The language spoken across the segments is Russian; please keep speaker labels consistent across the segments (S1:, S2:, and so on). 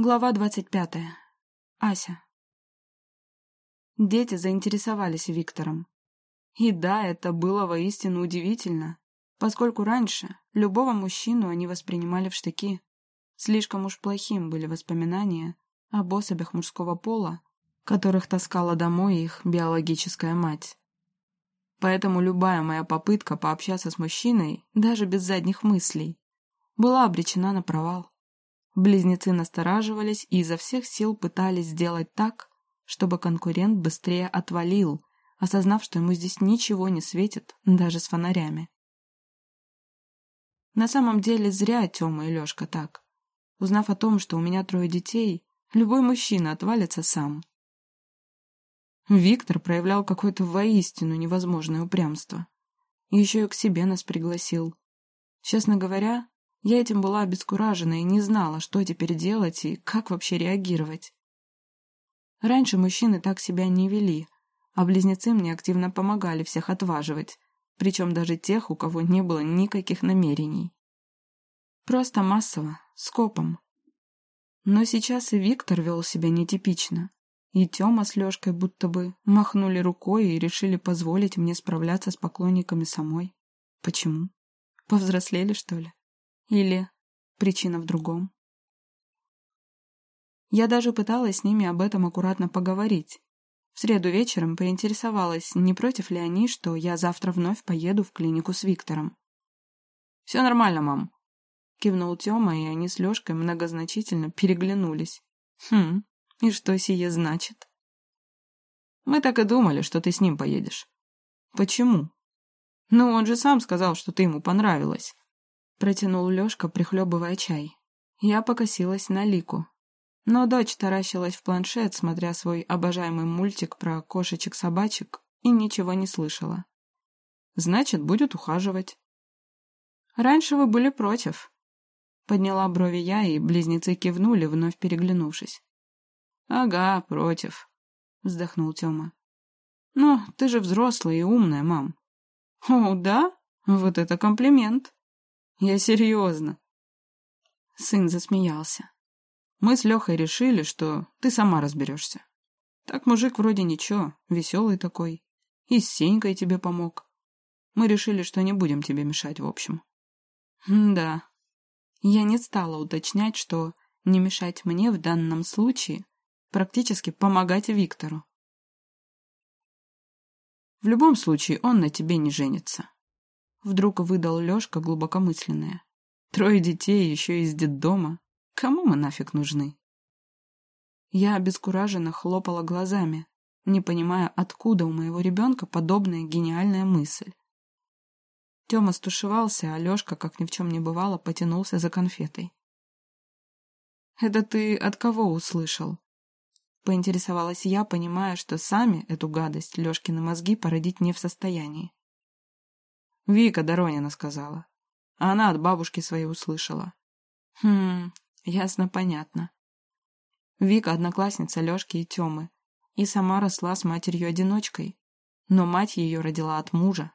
S1: Глава двадцать пятая. Ася. Дети заинтересовались Виктором. И да, это было воистину удивительно, поскольку раньше любого мужчину они воспринимали в штыки. Слишком уж плохим были воспоминания об особях мужского пола, которых таскала домой их биологическая мать. Поэтому любая моя попытка пообщаться с мужчиной, даже без задних мыслей, была обречена на провал. Близнецы настораживались и изо всех сил пытались сделать так, чтобы конкурент быстрее отвалил, осознав, что ему здесь ничего не светит, даже с фонарями. На самом деле зря Тёма и Лёшка так. Узнав о том, что у меня трое детей, любой мужчина отвалится сам. Виктор проявлял какое-то воистину невозможное упрямство. И еще и к себе нас пригласил. Честно говоря, я этим была обескуражена и не знала, что теперь делать и как вообще реагировать. Раньше мужчины так себя не вели, а близнецы мне активно помогали всех отваживать, причем даже тех, у кого не было никаких намерений. Просто массово, скопом. Но сейчас и Виктор вел себя нетипично. И Тёма с Лёшкой будто бы махнули рукой и решили позволить мне справляться с поклонниками самой. Почему? Повзрослели, что ли? Или причина в другом? Я даже пыталась с ними об этом аккуратно поговорить. В среду вечером поинтересовалась, не против ли они, что я завтра вновь поеду в клинику с Виктором. «Все нормально, мам», — кивнул Тёма, и они с Лёшкой многозначительно переглянулись. «Хм, и что сие значит? Мы так и думали, что ты с ним поедешь. Почему? Ну, он же сам сказал, что ты ему понравилась. Протянул Лёшка, прихлебывая чай. Я покосилась на Лику. Но дочь таращилась в планшет, смотря свой обожаемый мультик про кошечек-собачек, и ничего не слышала. Значит, будет ухаживать. Раньше вы были против. Подняла брови я, и близнецы кивнули, вновь переглянувшись. «Ага, против», — вздохнул Тёма. «Ну, ты же взрослая и умная, мам». «О, да? Вот это комплимент». «Я серьезно». Сын засмеялся. «Мы с Лехой решили, что ты сама разберешься. Так мужик вроде ничего, веселый такой. И с Сенькой тебе помог. Мы решили, что не будем тебе мешать в общем». «Да». Я не стала уточнять, что не мешать мне в данном случае практически помогать Виктору. В любом случае он на тебе не женится. Вдруг выдал Лёшка глубокомысленное. Трое детей еще из детдома. Кому мы нафиг нужны? Я обескураженно хлопала глазами, не понимая, откуда у моего ребенка подобная гениальная мысль. Тёма стушевался, а Лёшка, как ни в чем не бывало, потянулся за конфетой. «Это ты от кого услышал?» Поинтересовалась я, понимая, что сами эту гадость Лёшкины мозги породить не в состоянии. Вика Доронина сказала. Она от бабушки своей услышала. Хм, ясно, понятно. Вика — одноклассница Лёшки и Тёмы. И сама росла с матерью-одиночкой. Но мать её родила от мужа.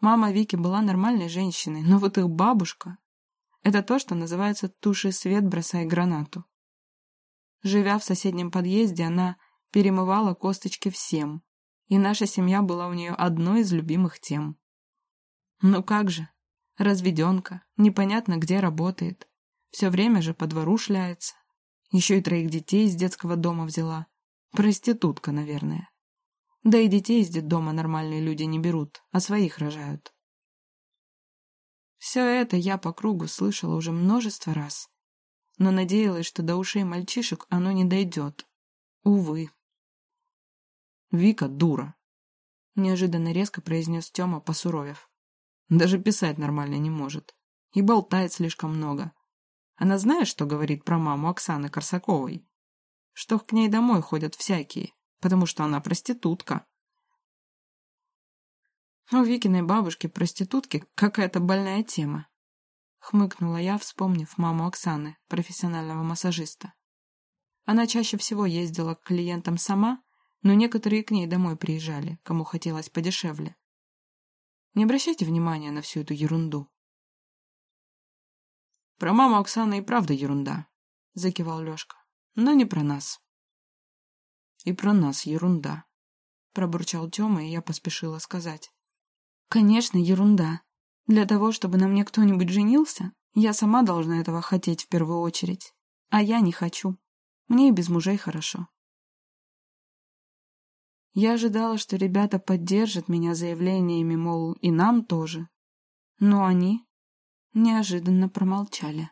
S1: Мама Вики была нормальной женщиной, но вот их бабушка — это то, что называется «туши свет, бросай гранату». Живя в соседнем подъезде, она перемывала косточки всем, и наша семья была у нее одной из любимых тем. Ну как же, разведенка, непонятно где работает, все время же по двору шляется, еще и троих детей из детского дома взяла, проститутка, наверное. Да и детей из детдома нормальные люди не берут, а своих рожают. Все это я по кругу слышала уже множество раз но надеялась, что до ушей мальчишек оно не дойдет. Увы. «Вика дура», — неожиданно резко произнес Тёма, посуровев. «Даже писать нормально не может. И болтает слишком много. Она знает, что говорит про маму Оксаны Корсаковой? Что к ней домой ходят всякие, потому что она проститутка». У Викиной бабушки проститутки какая-то больная тема. Хмыкнула я, вспомнив маму Оксаны, профессионального массажиста. Она чаще всего ездила к клиентам сама, но некоторые к ней домой приезжали, кому хотелось подешевле. Не обращайте внимания на всю эту ерунду. Про маму Оксаны и правда ерунда, закивал Лешка. Но не про нас. И про нас ерунда. Пробурчал Тёма, и я поспешила сказать. Конечно, ерунда. Для того, чтобы на мне кто-нибудь женился, я сама должна этого хотеть в первую очередь. А я не хочу. Мне и без мужей хорошо. Я ожидала, что ребята поддержат меня заявлениями, мол, и нам тоже. Но они неожиданно промолчали.